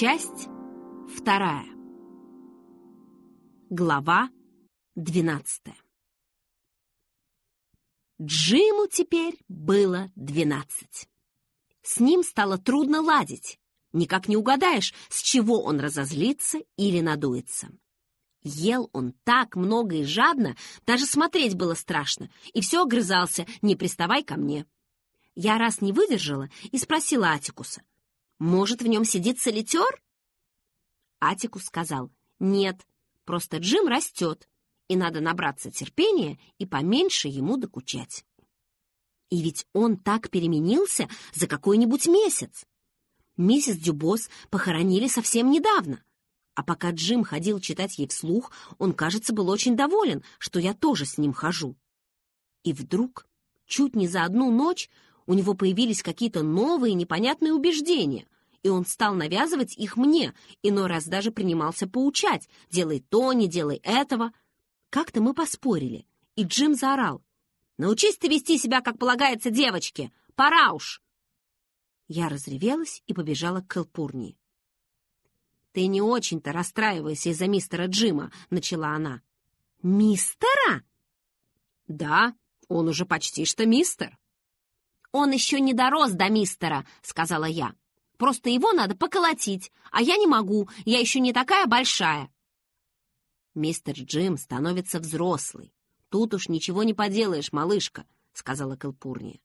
Часть вторая. Глава двенадцатая. Джиму теперь было двенадцать. С ним стало трудно ладить. Никак не угадаешь, с чего он разозлится или надуется. Ел он так много и жадно, даже смотреть было страшно, и все огрызался «не приставай ко мне». Я раз не выдержала и спросила Атикуса, «Может, в нем сидит солитер?» Атикус сказал, «Нет, просто Джим растет, и надо набраться терпения и поменьше ему докучать». И ведь он так переменился за какой-нибудь месяц. Миссис Дюбос похоронили совсем недавно. А пока Джим ходил читать ей вслух, он, кажется, был очень доволен, что я тоже с ним хожу. И вдруг, чуть не за одну ночь, у него появились какие-то новые непонятные убеждения, и он стал навязывать их мне, иной раз даже принимался поучать, делай то, не делай этого. Как-то мы поспорили, и Джим заорал. «Научись ты вести себя, как полагается девочке! Пора уж!» Я разревелась и побежала к Кэлпурни. «Ты не очень-то расстраивайся из-за мистера Джима», — начала она. «Мистера?» «Да, он уже почти что мистер». «Он еще не дорос до мистера», — сказала я. «Просто его надо поколотить, а я не могу, я еще не такая большая». «Мистер Джим становится взрослый. Тут уж ничего не поделаешь, малышка», — сказала Кэлпурния.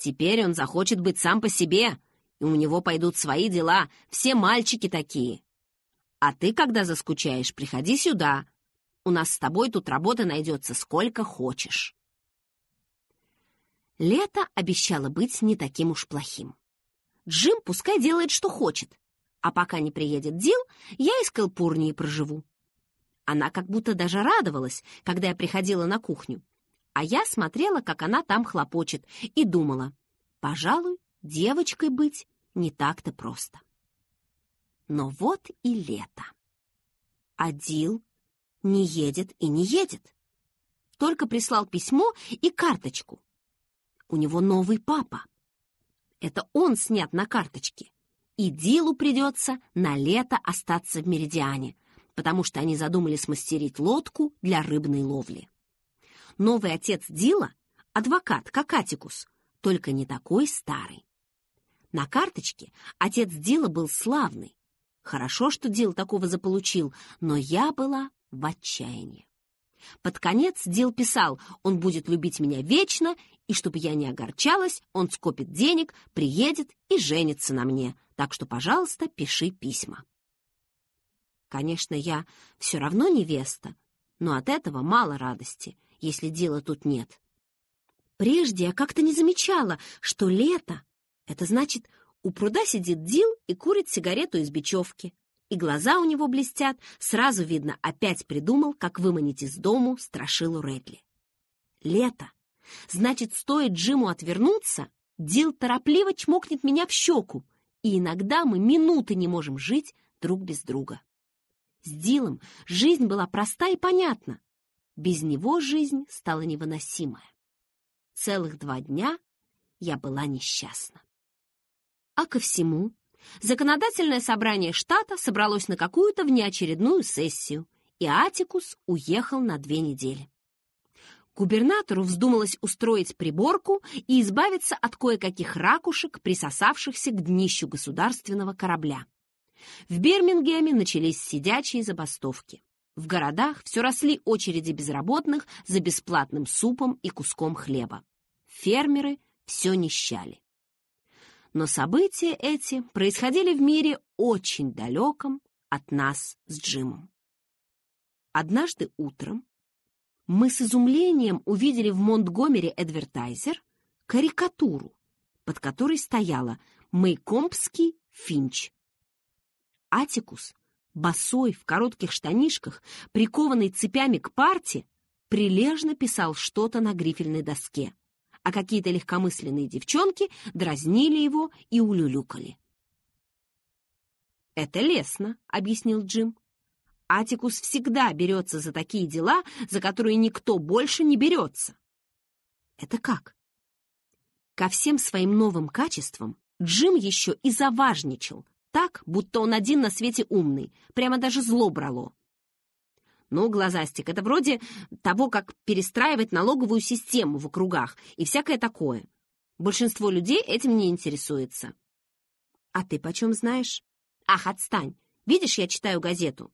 Теперь он захочет быть сам по себе, и у него пойдут свои дела, все мальчики такие. А ты, когда заскучаешь, приходи сюда. У нас с тобой тут работы найдется сколько хочешь. Лето обещало быть не таким уж плохим. Джим пускай делает, что хочет, а пока не приедет Дил, я из Калпурнии проживу. Она как будто даже радовалась, когда я приходила на кухню а я смотрела, как она там хлопочет, и думала, пожалуй, девочкой быть не так-то просто. Но вот и лето. Адил не едет и не едет. Только прислал письмо и карточку. У него новый папа. Это он снят на карточке. И Дилу придется на лето остаться в Меридиане, потому что они задумали смастерить лодку для рыбной ловли. Новый отец Дила — адвокат, как Атикус, только не такой старый. На карточке отец Дила был славный. Хорошо, что Дил такого заполучил, но я была в отчаянии. Под конец Дил писал, он будет любить меня вечно, и чтобы я не огорчалась, он скопит денег, приедет и женится на мне, так что, пожалуйста, пиши письма. Конечно, я все равно невеста, но от этого мало радости — если дела тут нет. Прежде я как-то не замечала, что лето — это значит, у пруда сидит Дил и курит сигарету из бечевки. И глаза у него блестят, сразу видно, опять придумал, как выманить из дому страшилу Редли. Лето. Значит, стоит Джиму отвернуться, Дил торопливо чмокнет меня в щеку, и иногда мы минуты не можем жить друг без друга. С Дилом жизнь была проста и понятна. Без него жизнь стала невыносимая. Целых два дня я была несчастна. А ко всему, законодательное собрание штата собралось на какую-то внеочередную сессию, и Атикус уехал на две недели. Губернатору вздумалось устроить приборку и избавиться от кое-каких ракушек, присосавшихся к днищу государственного корабля. В Бирмингеме начались сидячие забастовки. В городах все росли очереди безработных за бесплатным супом и куском хлеба. Фермеры все нищали. Но события эти происходили в мире очень далеком от нас с Джимом. Однажды утром мы с изумлением увидели в Монтгомери Эдвертайзер карикатуру, под которой стояла «Мейкомпский Финч». Атикус босой, в коротких штанишках, прикованный цепями к парте, прилежно писал что-то на грифельной доске, а какие-то легкомысленные девчонки дразнили его и улюлюкали. «Это лестно», — объяснил Джим. «Атикус всегда берется за такие дела, за которые никто больше не берется». «Это как?» Ко всем своим новым качествам Джим еще и заважничал, так, будто он один на свете умный, прямо даже зло брало. Ну, глазастик, это вроде того, как перестраивать налоговую систему в округах и всякое такое. Большинство людей этим не интересуется. А ты почем знаешь? Ах, отстань. Видишь, я читаю газету.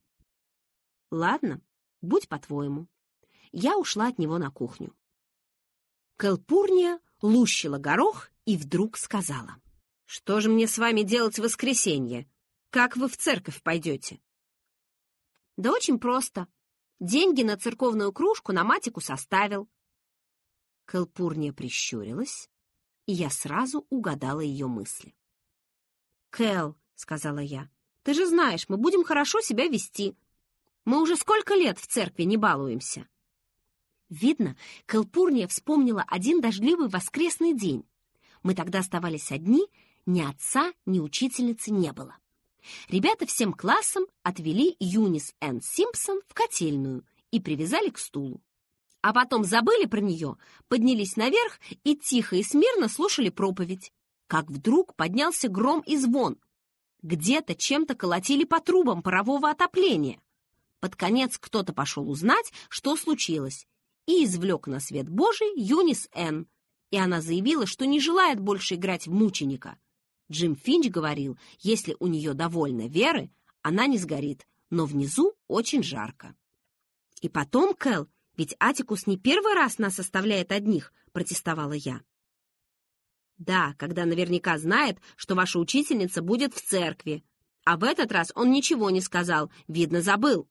Ладно, будь по-твоему. Я ушла от него на кухню. Калпурния лущила горох и вдруг сказала. «Что же мне с вами делать в воскресенье? Как вы в церковь пойдете?» «Да очень просто. Деньги на церковную кружку на матику составил». Калпурния прищурилась, и я сразу угадала ее мысли. «Кэл», — сказала я, — «ты же знаешь, мы будем хорошо себя вести. Мы уже сколько лет в церкви не балуемся». Видно, Калпурния вспомнила один дождливый воскресный день. Мы тогда оставались одни, ни отца, ни учительницы не было. Ребята всем классом отвели Юнис Энн Симпсон в котельную и привязали к стулу. А потом забыли про нее, поднялись наверх и тихо и смирно слушали проповедь. Как вдруг поднялся гром и звон. Где-то чем-то колотили по трубам парового отопления. Под конец кто-то пошел узнать, что случилось, и извлек на свет Божий Юнис Н. И она заявила, что не желает больше играть в мученика. Джим Финч говорил, если у нее довольно веры, она не сгорит, но внизу очень жарко. И потом, Кэл, ведь Атикус не первый раз нас оставляет одних, протестовала я. Да, когда наверняка знает, что ваша учительница будет в церкви. А в этот раз он ничего не сказал, видно, забыл.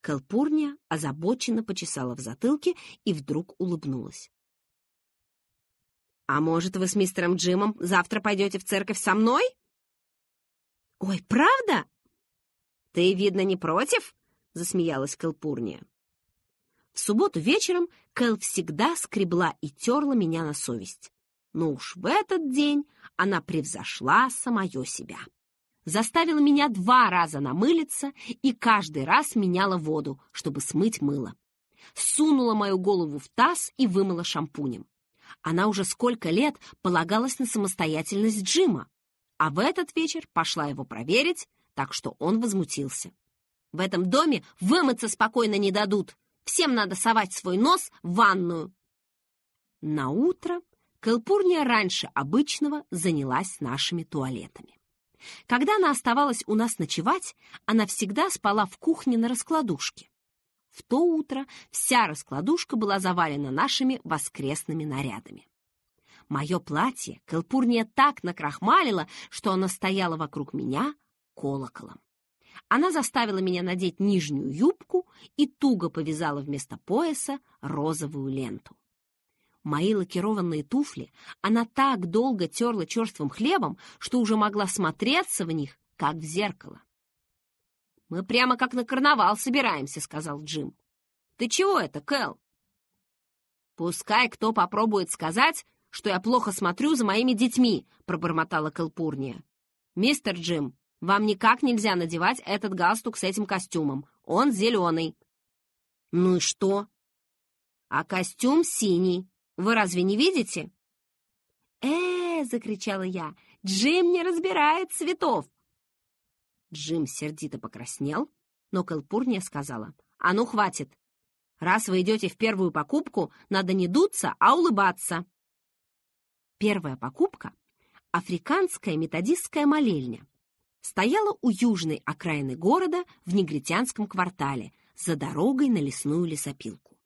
Калпурния озабоченно почесала в затылке и вдруг улыбнулась. «А может, вы с мистером Джимом завтра пойдете в церковь со мной?» «Ой, правда?» «Ты, видно, не против?» — засмеялась Калпурния. В субботу вечером Кэл всегда скребла и терла меня на совесть. Но уж в этот день она превзошла самое себя заставила меня два раза намылиться и каждый раз меняла воду, чтобы смыть мыло. Сунула мою голову в таз и вымыла шампунем. Она уже сколько лет полагалась на самостоятельность Джима, а в этот вечер пошла его проверить, так что он возмутился. В этом доме вымыться спокойно не дадут. Всем надо совать свой нос в ванную. На утро Кэлпурния раньше обычного занялась нашими туалетами. Когда она оставалась у нас ночевать, она всегда спала в кухне на раскладушке. В то утро вся раскладушка была завалена нашими воскресными нарядами. Мое платье Кэлпурния так накрахмалила, что оно стояло вокруг меня колоколом. Она заставила меня надеть нижнюю юбку и туго повязала вместо пояса розовую ленту. Мои лакированные туфли она так долго терла черствым хлебом, что уже могла смотреться в них, как в зеркало. «Мы прямо как на карнавал собираемся», — сказал Джим. «Ты чего это, Кэл?» «Пускай кто попробует сказать, что я плохо смотрю за моими детьми», — пробормотала Кэлпурния. «Мистер Джим, вам никак нельзя надевать этот галстук с этим костюмом. Он зеленый». «Ну и что?» «А костюм синий. Вы разве не видите?» «Э-э!» — закричала я. «Джим не разбирает цветов!» Джим сердито покраснел, но Кэлпурния сказала. «А ну, хватит! Раз вы идете в первую покупку, надо не дуться, а улыбаться!» Первая покупка — африканская методистская молельня. Стояла у южной окраины города в негритянском квартале за дорогой на лесную лесопилку.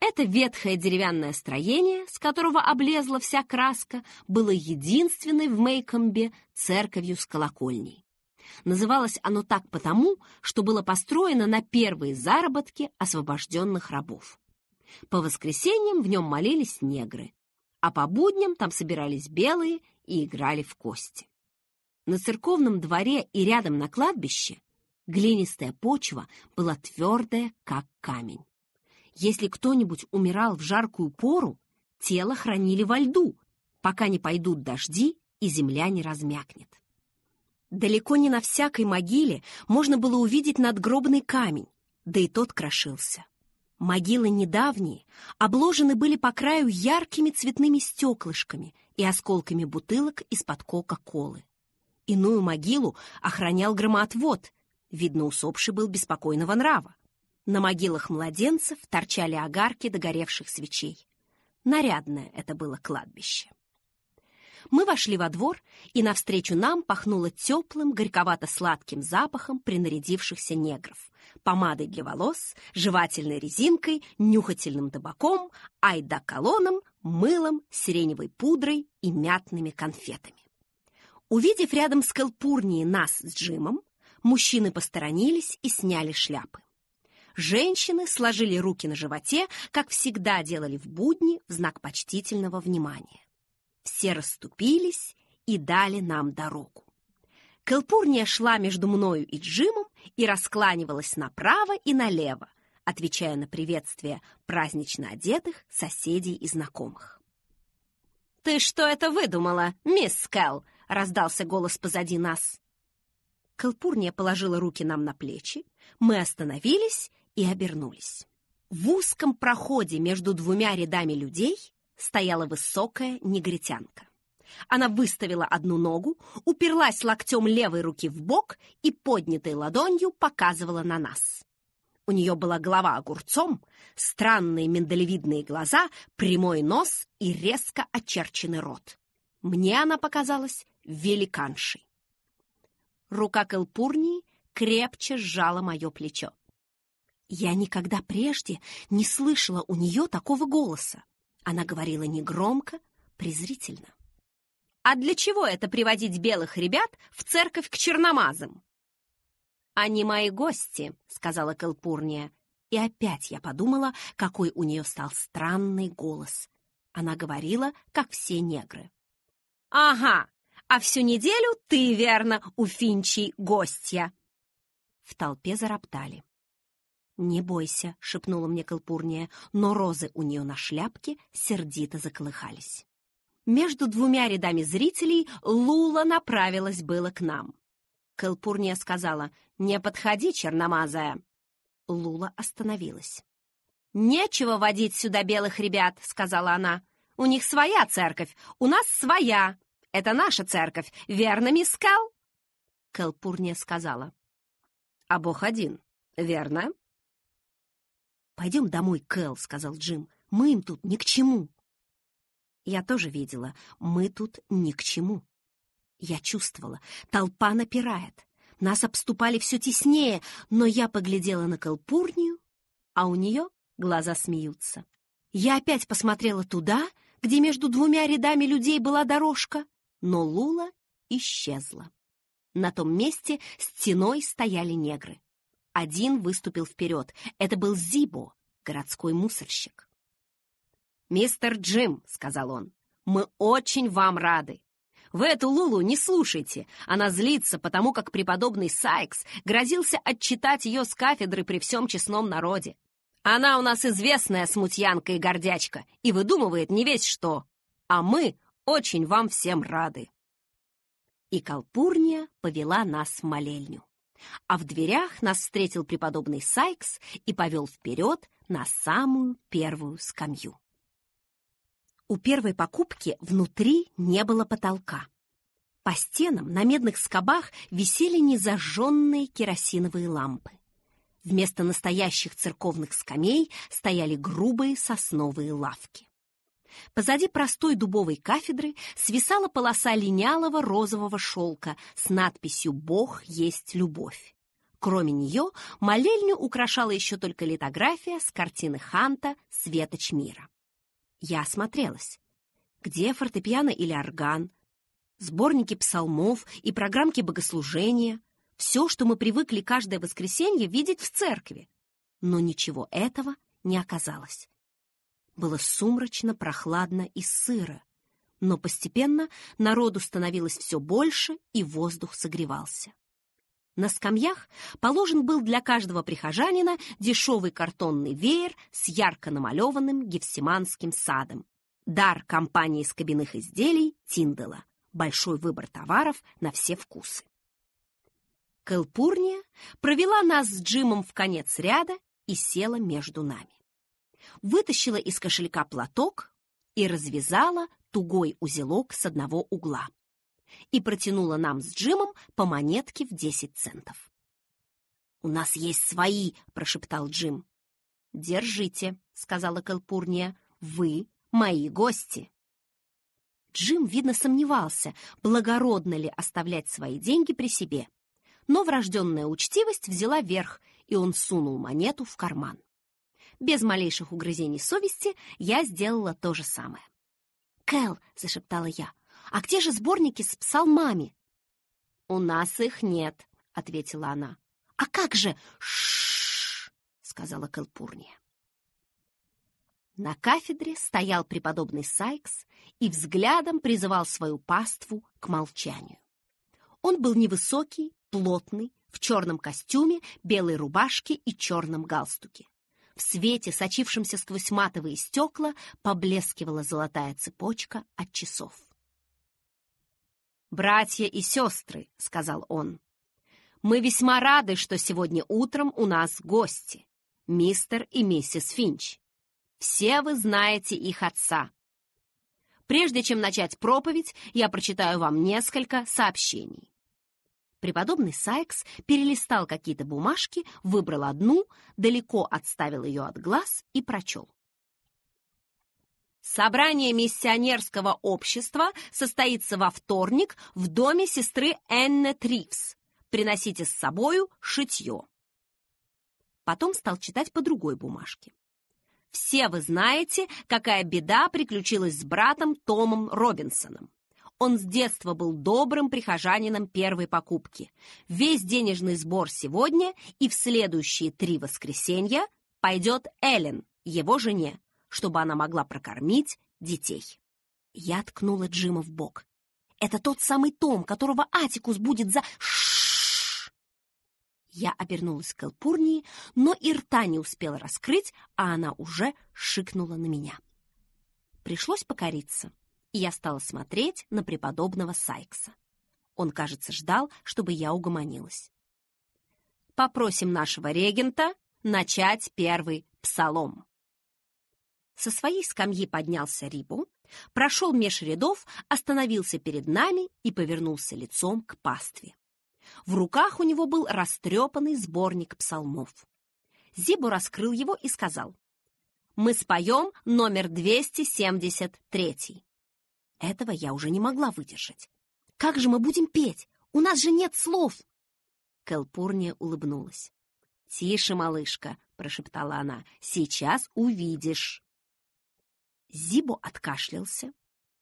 Это ветхое деревянное строение, с которого облезла вся краска, было единственной в Мейкомбе церковью с колокольней. Называлось оно так потому, что было построено на первые заработки освобожденных рабов. По воскресеньям в нем молились негры, а по будням там собирались белые и играли в кости. На церковном дворе и рядом на кладбище глинистая почва была твердая, как камень. Если кто-нибудь умирал в жаркую пору, тело хранили во льду, пока не пойдут дожди и земля не размякнет. Далеко не на всякой могиле можно было увидеть надгробный камень, да и тот крошился. Могилы недавние обложены были по краю яркими цветными стеклышками и осколками бутылок из-под Кока-Колы. Иную могилу охранял громоотвод. Видно, усопший был беспокойного нрава. На могилах младенцев торчали огарки догоревших свечей. Нарядное это было кладбище. Мы вошли во двор, и навстречу нам пахнуло теплым, горьковато-сладким запахом принарядившихся негров. Помадой для волос, жевательной резинкой, нюхательным табаком, айда-колоном, мылом, сиреневой пудрой и мятными конфетами. Увидев рядом с Калпурнией нас с Джимом, мужчины посторонились и сняли шляпы. Женщины сложили руки на животе, как всегда делали в будни, в знак почтительного внимания. Все расступились и дали нам дорогу. Калпурния шла между мною и Джимом и раскланивалась направо и налево, отвечая на приветствие празднично одетых соседей и знакомых. «Ты что это выдумала, мисс Скелл?» — раздался голос позади нас. Калпурния положила руки нам на плечи, мы остановились и обернулись. В узком проходе между двумя рядами людей стояла высокая негритянка. Она выставила одну ногу, уперлась локтем левой руки в бок и поднятой ладонью показывала на нас. У нее была голова огурцом, странные миндалевидные глаза, прямой нос и резко очерченный рот. Мне она показалась великаншей. Рука Кэлпурнии крепче сжала мое плечо. Я никогда прежде не слышала у нее такого голоса. Она говорила негромко, презрительно. «А для чего это приводить белых ребят в церковь к черномазам?» «Они мои гости», — сказала Калпурния. И опять я подумала, какой у нее стал странный голос. Она говорила, как все негры. «Ага, а всю неделю ты, верно, у Финчи гостья!» В толпе зароптали. «Не бойся», — шепнула мне Калпурния, но розы у нее на шляпке сердито заколыхались. Между двумя рядами зрителей Лула направилась было к нам. Калпурния сказала «Не подходи, черномазая». Лула остановилась. «Нечего водить сюда белых ребят», — сказала она. «У них своя церковь, у нас своя. Это наша церковь, верно, мисс Кал?» Сказала. «А Бог один, верно?» «Пойдем домой, Кэл», — сказал Джим. «Мы им тут ни к чему». Я тоже видела, мы тут ни к чему. Я чувствовала, толпа напирает. Нас обступали все теснее, но я поглядела на Калпурнию, а у нее глаза смеются. Я опять посмотрела туда, где между двумя рядами людей была дорожка, но Лула исчезла. На том месте стеной стояли негры. Один выступил вперед. Это был Зибо, городской мусорщик. «Мистер Джим», — сказал он, — «мы очень вам рады. Вы эту Лулу не слушайте. Она злится, потому как преподобный Сайкс грозился отчитать ее с кафедры при всем честном народе. Она у нас известная смутьянка и гордячка и выдумывает не весь что. А мы очень вам всем рады. И Калпурния повела нас в молельню а в дверях нас встретил преподобный Сайкс и повел вперед на самую первую скамью. У первой покупки внутри не было потолка. По стенам на медных скобах висели незажженные керосиновые лампы. Вместо настоящих церковных скамей стояли грубые сосновые лавки. Позади простой дубовой кафедры свисала полоса линялого розового шелка с надписью «Бог есть любовь». Кроме нее, молельню украшала еще только литография с картины Ханта «Светоч мира». Я осмотрелась. Где фортепиано или орган? Сборники псалмов и программки богослужения. Все, что мы привыкли каждое воскресенье видеть в церкви. Но ничего этого не оказалось. Было сумрачно, прохладно и сыро. Но постепенно народу становилось все больше, и воздух согревался. На скамьях положен был для каждого прихожанина дешевый картонный веер с ярко намалеванным гефсиманским садом. Дар компании скобяных изделий Тиндела. Большой выбор товаров на все вкусы. Кэлпурния провела нас с Джимом в конец ряда и села между нами вытащила из кошелька платок и развязала тугой узелок с одного угла. и протянула нам с Джимом по монетке в 10 центов. «У нас есть свои!» — прошептал Джим. «Держите», — сказала Калпурния, — «вы мои гости». Джим, видно, сомневался, благородно ли оставлять свои деньги при себе. Но врожденная учтивость взяла верх, и он сунул монету в карман. Без малейших угрызений совести я сделала то же самое. «Кэл», — зашептала я, — «а где же сборники с псалмами?» «У нас их нет», — ответила она. «А как же?» «Ш-ш-ш», сказала Кэлпурния. На кафедре стоял преподобный Сайкс и взглядом призывал свою паству к молчанию. Он был невысокий, плотный, в черном костюме, белой рубашке и черном галстуке. В свете, сочившемся сквозь матовые стекла, поблескивала золотая цепочка от часов. «Братья и сестры», — сказал он, — «мы весьма рады, что сегодня утром у нас гости, мистер и миссис Финч. Все вы знаете их отца. Прежде чем начать проповедь, я прочитаю вам несколько сообщений. Преподобный Сайкс перелистал какие-то бумажки, выбрал одну, далеко отставил ее от глаз и прочел. Собрание миссионерского общества состоится во вторник в доме сестры Энне Тривс. Приносите с собою шитье. Потом стал читать по другой бумажке. Все вы знаете, какая беда приключилась с братом Томом Робинсоном. Он с детства был добрым прихожанином первой покупки. Весь денежный сбор сегодня и в следующие три воскресенья пойдет Эллен, его жене, чтобы она могла прокормить детей. Я ткнула Джима в бок. Это тот самый Том, которого Атикус будет за... Ш Я обернулась к Элпурнии, но и рта не успела раскрыть, а она уже шикнула на меня. Пришлось покориться и я стала смотреть на преподобного Сайкса. Он, кажется, ждал, чтобы я угомонилась. «Попросим нашего регента начать первый псалом». Со своей скамьи поднялся Рибу, прошел меж рядов, остановился перед нами и повернулся лицом к пастве. В руках у него был растрепанный сборник псалмов. Зибу раскрыл его и сказал, «Мы споем номер 273». Этого я уже не могла выдержать. «Как же мы будем петь? У нас же нет слов!» Кэлпурния улыбнулась. «Тише, малышка!» — прошептала она. «Сейчас увидишь!» Зибо откашлялся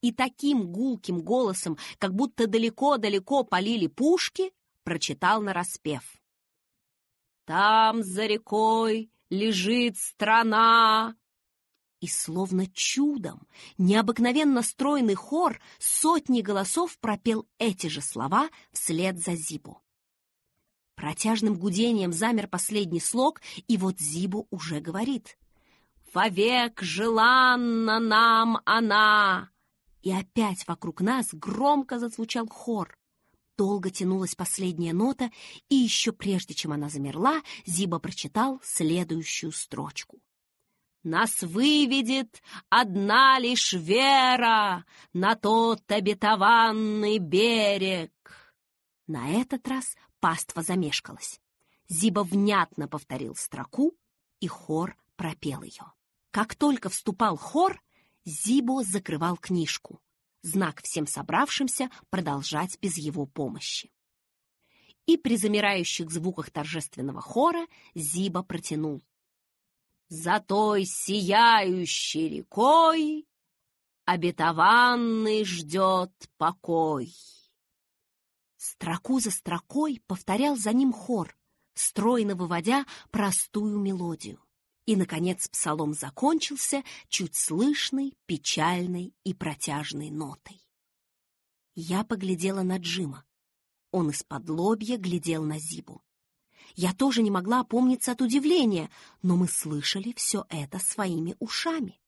и таким гулким голосом, как будто далеко-далеко полили пушки, прочитал нараспев. «Там за рекой лежит страна, и словно чудом необыкновенно стройный хор сотни голосов пропел эти же слова вслед за Зибу. Протяжным гудением замер последний слог, и вот Зибу уже говорит. «Вовек желанна нам она!» И опять вокруг нас громко зазвучал хор. Долго тянулась последняя нота, и еще прежде, чем она замерла, Зиба прочитал следующую строчку. Нас выведет одна лишь вера на тот обетованный берег. На этот раз паства замешкалась. Зиба внятно повторил строку, и хор пропел ее. Как только вступал хор, Зибо закрывал книжку. Знак всем собравшимся продолжать без его помощи. И при замирающих звуках торжественного хора Зиба протянул. За той сияющей рекой Обетованный ждет покой. Строку за строкой повторял за ним хор, стройно выводя простую мелодию. И, наконец, псалом закончился чуть слышной, печальной и протяжной нотой. Я поглядела на Джима. Он из-под лобья глядел на Зибу. Я тоже не могла опомниться от удивления, но мы слышали все это своими ушами.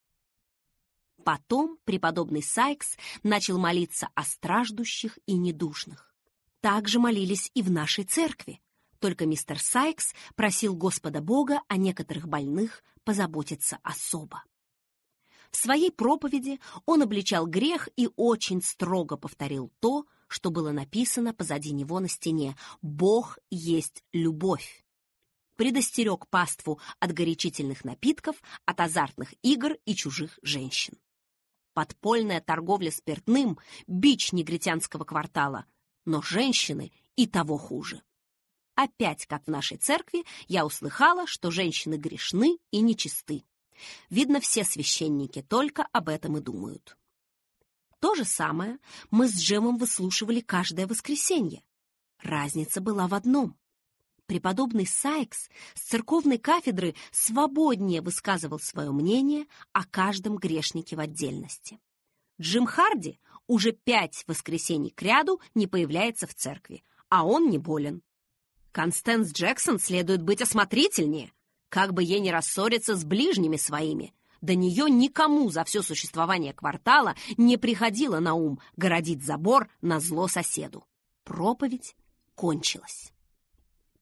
Потом преподобный Сайкс начал молиться о страждущих и недушных. Так же молились и в нашей церкви, только мистер Сайкс просил Господа Бога о некоторых больных позаботиться особо. В своей проповеди он обличал грех и очень строго повторил то, что было написано позади него на стене «Бог есть любовь». Предостерег паству от горячительных напитков, от азартных игр и чужих женщин. Подпольная торговля спиртным – бич негритянского квартала, но женщины и того хуже. Опять, как в нашей церкви, я услыхала, что женщины грешны и нечисты. Видно, все священники только об этом и думают. То же самое мы с Джемом выслушивали каждое воскресенье. Разница была в одном. Преподобный Сайкс с церковной кафедры свободнее высказывал свое мнение о каждом грешнике в отдельности. Джим Харди уже пять воскресений кряду не появляется в церкви, а он не болен. Констэнс Джексон следует быть осмотрительнее, как бы ей не рассориться с ближними своими, до нее никому за все существование квартала не приходило на ум городить забор на зло соседу. Проповедь кончилась.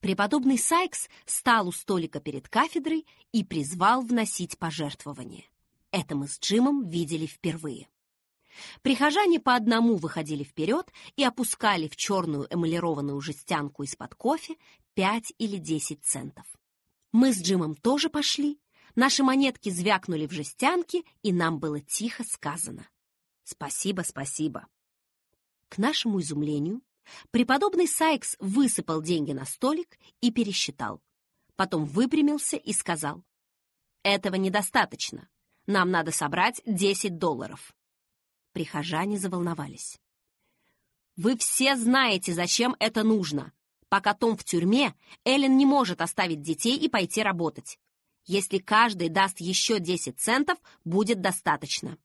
Преподобный Сайкс стал у столика перед кафедрой и призвал вносить пожертвования. Это мы с Джимом видели впервые. Прихожане по одному выходили вперед и опускали в черную эмалированную жестянку из-под кофе 5 или 10 центов. Мы с Джимом тоже пошли Наши монетки звякнули в жестянке, и нам было тихо сказано. «Спасибо, спасибо». К нашему изумлению, преподобный Сайкс высыпал деньги на столик и пересчитал. Потом выпрямился и сказал, «Этого недостаточно. Нам надо собрать 10 долларов». Прихожане заволновались. «Вы все знаете, зачем это нужно. Пока Том в тюрьме, Эллен не может оставить детей и пойти работать. Если каждый даст еще 10 центов, будет достаточно.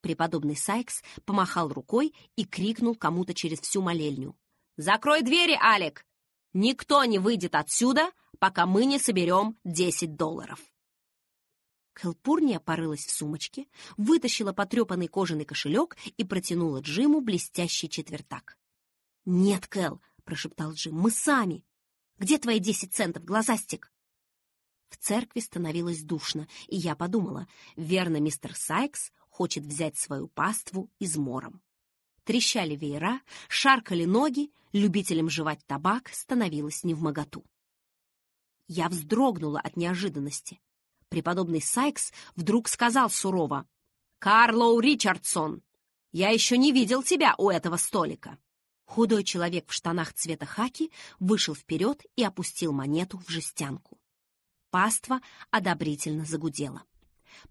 Преподобный Сайкс помахал рукой и крикнул кому-то через всю молельню. «Закрой двери, Алек! Никто не выйдет отсюда, пока мы не соберем 10 долларов!» Кэлпурния порылась в сумочке, вытащила потрепанный кожаный кошелек и протянула Джиму блестящий четвертак. «Нет, Кэл!» — прошептал Джим. «Мы сами! Где твои десять центов, глазастик?» В церкви становилось душно, и я подумала, верно, мистер Сайкс хочет взять свою паству измором. Трещали веера, шаркали ноги, любителям жевать табак становилось невмоготу. Я вздрогнула от неожиданности. Преподобный Сайкс вдруг сказал сурово, «Карлоу Ричардсон, я еще не видел тебя у этого столика». Худой человек в штанах цвета хаки вышел вперед и опустил монету в жестянку. Паства одобрительно загудела.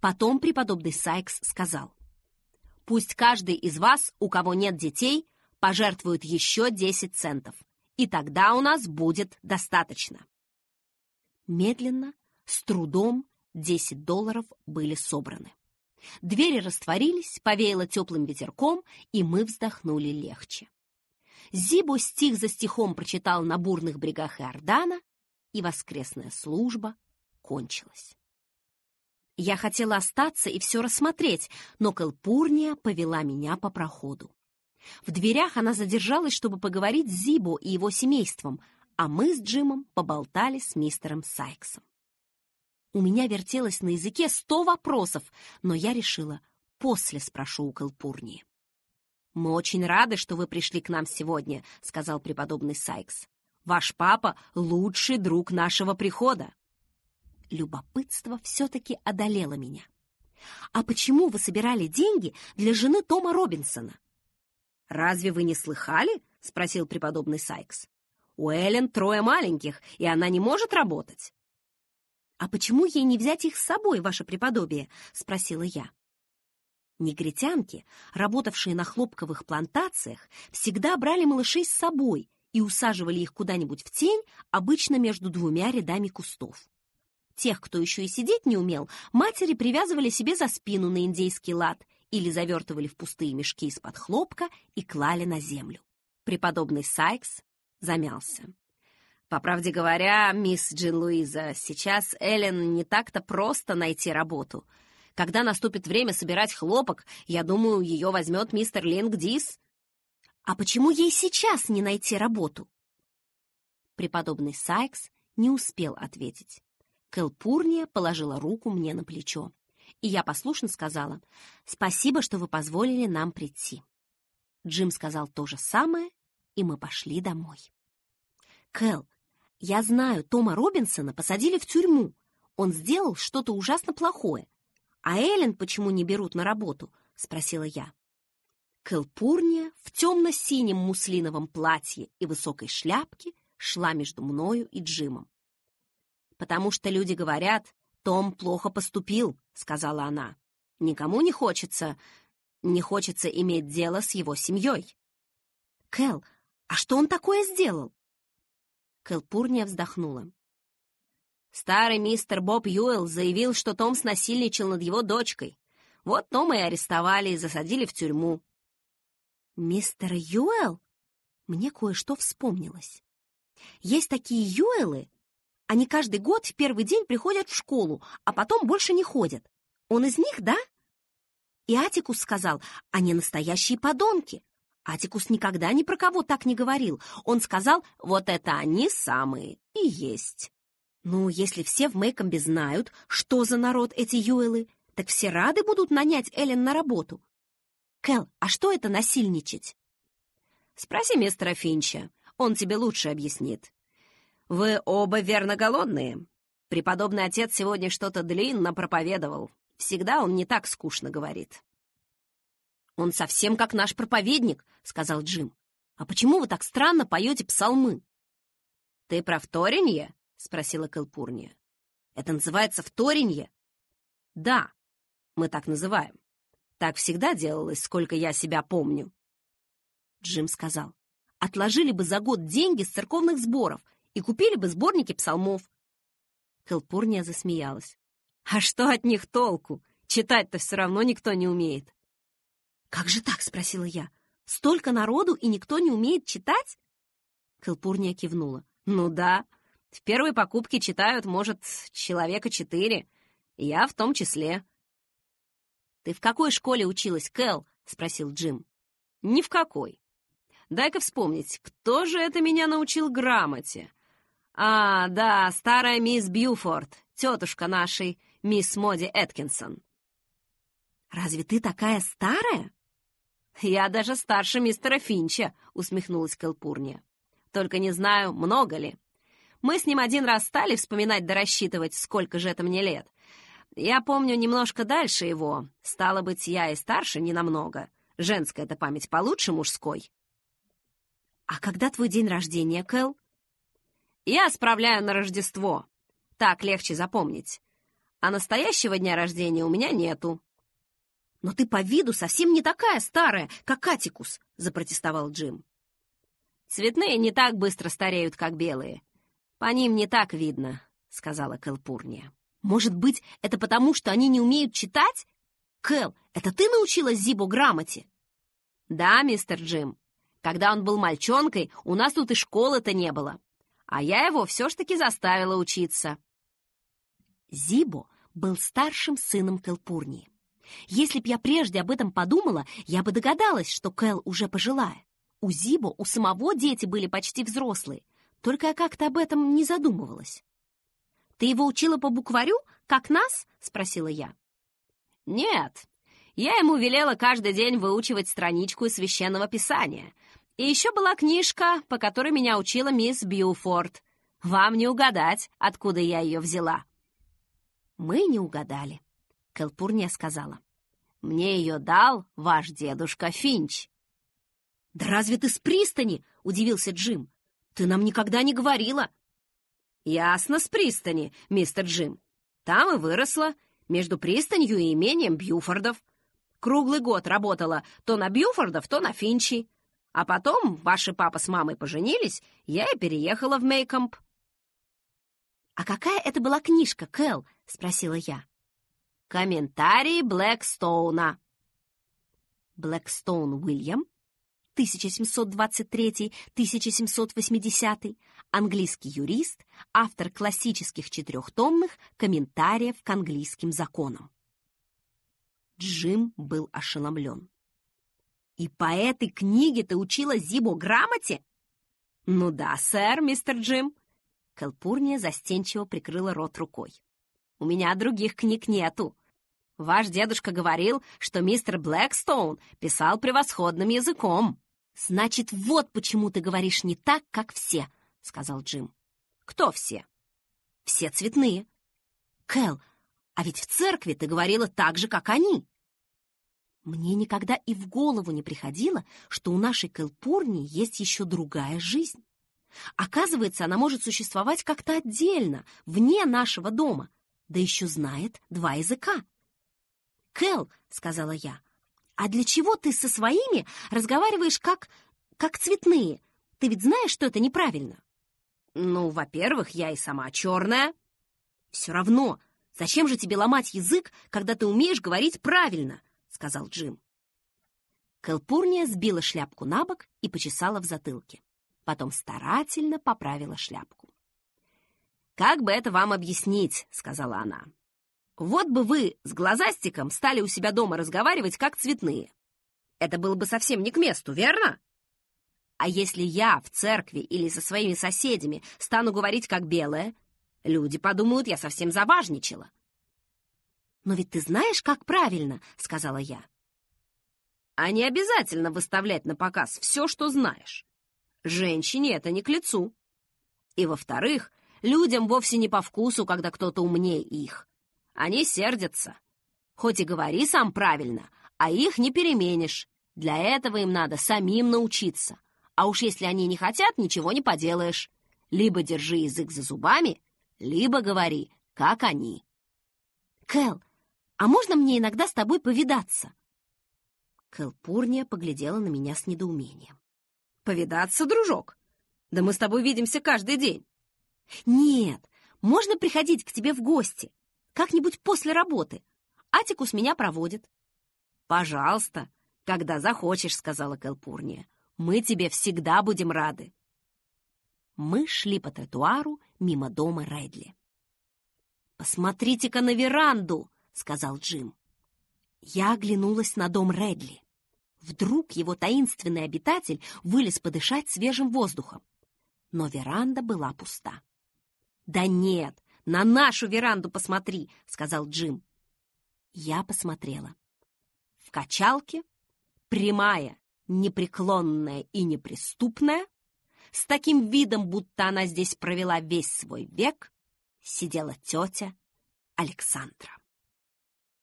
Потом преподобный Сайкс сказал, «Пусть каждый из вас, у кого нет детей, пожертвует еще 10 центов, и тогда у нас будет достаточно». Медленно, с трудом, 10 долларов были собраны. Двери растворились, повеяло теплым ветерком, и мы вздохнули легче. Зибо стих за стихом прочитал на бурных брегах Иордана, и воскресная служба кончилась. Я хотела остаться и все рассмотреть, но Калпурния повела меня по проходу. В дверях она задержалась, чтобы поговорить с Зибо и его семейством, а мы с Джимом поболтали с мистером Сайксом. У меня вертелось на языке сто вопросов, но я решила, после спрошу у Калпурнии. «Мы очень рады, что вы пришли к нам сегодня», — сказал преподобный Сайкс. «Ваш папа — лучший друг нашего прихода» любопытство все-таки одолело меня. «А почему вы собирали деньги для жены Тома Робинсона?» «Разве вы не слыхали?» — спросил преподобный Сайкс. «У Эллен трое маленьких, и она не может работать». «А почему ей не взять их с собой, ваше преподобие?» — спросила я. Негритянки, работавшие на хлопковых плантациях, всегда брали малышей с собой и усаживали их куда-нибудь в тень, обычно между двумя рядами кустов. Тех, кто еще и сидеть не умел, матери привязывали себе за спину на индейский лад или завертывали в пустые мешки из-под хлопка и клали на землю. Преподобный Сайкс замялся. По правде говоря, мисс Джин Луиза, сейчас Эллен не так-то просто найти работу. Когда наступит время собирать хлопок, я думаю, ее возьмет мистер Лингдис. А почему ей сейчас не найти работу? Преподобный Сайкс не успел ответить. Кэлпурния положила руку мне на плечо, и я послушно сказала «Спасибо, что вы позволили нам прийти». Джим сказал то же самое, и мы пошли домой. Кэл, я знаю, Тома Робинсона посадили в тюрьму. Он сделал что-то ужасно плохое. А Эллен почему не берут на работу? Спросила я. Кэлпурния в темно-синем муслиновом платье и высокой шляпке шла между мною и Джимом. «Потому что люди говорят, Том плохо поступил», — сказала она. «Никому не хочется, не хочется иметь дело с его семьей». «Кэл, а что он такое сделал?» Кэлпурния вздохнула. Старый мистер Боб Юэлл заявил, что Том снасильничал над его дочкой. Вот Тома и арестовали и засадили в тюрьму. «Мистер Юэлл?» Мне кое-что вспомнилось. Есть такие Юэллы. Они каждый год в первый день приходят в школу, а потом больше не ходят. Он из них, да? И Атикус сказал, они настоящие подонки. Атикус никогда ни про кого так не говорил. Он сказал, вот это они самые и есть. Ну, если все в Мейкомбе знают, что за народ эти Юэлы, так все рады будут нанять Эллен на работу. Кэл, а что это насильничать? Спроси мистера Финча, он тебе лучше объяснит. Вы оба верно голодные. Преподобный отец сегодня что-то длинно проповедовал. Всегда он не так скучно говорит. «Он совсем как наш проповедник», — сказал Джим. «А почему вы так странно поете псалмы?» «Ты про вторенье?» — спросила Кэлпурния. «Это называется вторенье?» «Да, мы так называем. Так всегда делалось, сколько я себя помню. Джим сказал, отложили бы за год деньги с церковных сборов и купили бы сборники псалмов. Кэлпурния засмеялась. А что от них толку? Читать-то все равно никто не умеет. «Как же так?» — спросила я. «Столько народу, и никто не умеет читать?» Кэлпурния кивнула. «Ну да, в первой покупке читают, может, человека четыре. Я в том числе. «Ты в какой школе училась, Кэл?» — спросил Джим. «Ни в какой. Дай-ка вспомнить, кто же это меня научил грамоте? А, да, старая мисс Бьюфорд, тетушка нашей, мисс Моди Эткинсон». «Разве ты такая старая?» «Я даже старше мистера Финча», — усмехнулась Кэлпурния. «Только не знаю, много ли. Мы с ним один раз стали вспоминать да рассчитывать, сколько же это мне лет. Я помню немножко дальше его. Стало быть, я и старше не намного. Женская эта память получше мужской. А когда твой день рождения, Кэл? Я справляю на Рождество. Так легче запомнить. А настоящего дня рождения у меня нету. Но ты по виду совсем не такая старая, как Атикус, запротестовал Джим. Цветные не так быстро стареют, как белые. По ним не так видно, сказала Кэлпурния. Может быть, это потому, что они не умеют читать? Кэл, это ты научилась Зибу грамоте? Да, мистер Джим. Когда он был мальчонкой, у нас тут и школы-то не было. А я его все ж таки заставила учиться. Зибо был старшим сыном Кэлпурнии. Если б я прежде об этом подумала, я бы догадалась, что Кэл уже пожилая. У Зибо у самого дети были почти взрослые, только я как-то об этом не задумывалась. Ты его учила по букварю, как нас?» — спросила я. «Нет, я ему велела каждый день выучивать страничку из священного писания. И еще была книжка, по которой меня учила мисс Бьюфорд. Вам не угадать, откуда я ее взяла». «Мы не угадали», — Кэлпурния сказала. «Мне ее дал ваш дедушка Финч». «Да разве ты с пристани?» — удивился Джим. «Ты нам никогда не говорила». «Ясно, с пристани, мистер Джим. Там и выросла, между пристанью и имением Бьюфордов. Круглый год работала то на Бьюфордов, то на Финчи. А потом ваши папа с мамой поженились, я и переехала в Мейкомп». «А какая это была книжка, Кэл?» — спросила я. «Комментарии Блэкстоуна». Блэкстоун Уильям 1723-1780, английский юрист, автор классических четырехтомных комментариев к английским законам. Джим был ошеломлен. «И по этой книге ты учила Зибо грамоте?» «Ну да, сэр, мистер Джим». Калпурния застенчиво прикрыла рот рукой. «У меня других книг нету. Ваш дедушка говорил, что мистер Блэкстоун писал превосходным языком. Значит, вот почему ты говоришь не так, как все, сказал Джим. Кто все? Все цветные. Кэл, а ведь в церкви ты говорила так же, как они. Мне никогда и в голову не приходило, что у нашей Кэлпурни есть еще другая жизнь. Оказывается, она может существовать как-то отдельно, вне нашего дома, да еще знает два языка. «Кэл», — сказала я, — «а для чего ты со своими разговариваешь как... как цветные? Ты ведь знаешь, что это неправильно?» «Ну, во-первых, я и сама черная». «Все равно, зачем же тебе ломать язык, когда ты умеешь говорить правильно?» — сказал Джим. Кэлпурния сбила шляпку на бок и почесала в затылке. Потом старательно поправила шляпку. «Как бы это вам объяснить?» — сказала она. Вот бы вы с глазастиком стали у себя дома разговаривать, как цветные. Это было бы совсем не к месту, верно? А если я в церкви или со своими соседями стану говорить, как белая, люди подумают, я совсем заважничала. «Но ведь ты знаешь, как правильно», — сказала я. «А не обязательно выставлять на показ все, что знаешь. Женщине это не к лицу. И, во-вторых, людям вовсе не по вкусу, когда кто-то умнее их. Они сердятся. Хоть и говори сам правильно, а их не переменишь. Для этого им надо самим научиться. А уж если они не хотят, ничего не поделаешь. Либо держи язык за зубами, либо говори, как они. Кэл, а можно мне иногда с тобой повидаться? Кэл Пурния поглядела на меня с недоумением. Повидаться, дружок? Да мы с тобой видимся каждый день. Нет, можно приходить к тебе в гости. Как-нибудь после работы. Атикус меня проводит». «Пожалуйста, когда захочешь», — сказала Кэлпурния. «Мы тебе всегда будем рады». Мы шли по тротуару мимо дома Рэдли. «Посмотрите-ка на веранду», — сказал Джим. Я оглянулась на дом Рэдли. Вдруг его таинственный обитатель вылез подышать свежим воздухом. Но веранда была пуста. «Да нет, на нашу веранду посмотри», — сказал Джим. Я посмотрела. В качалке, прямая, непреклонная и неприступная, с таким видом, будто она здесь провела весь свой век, сидела тетя Александра.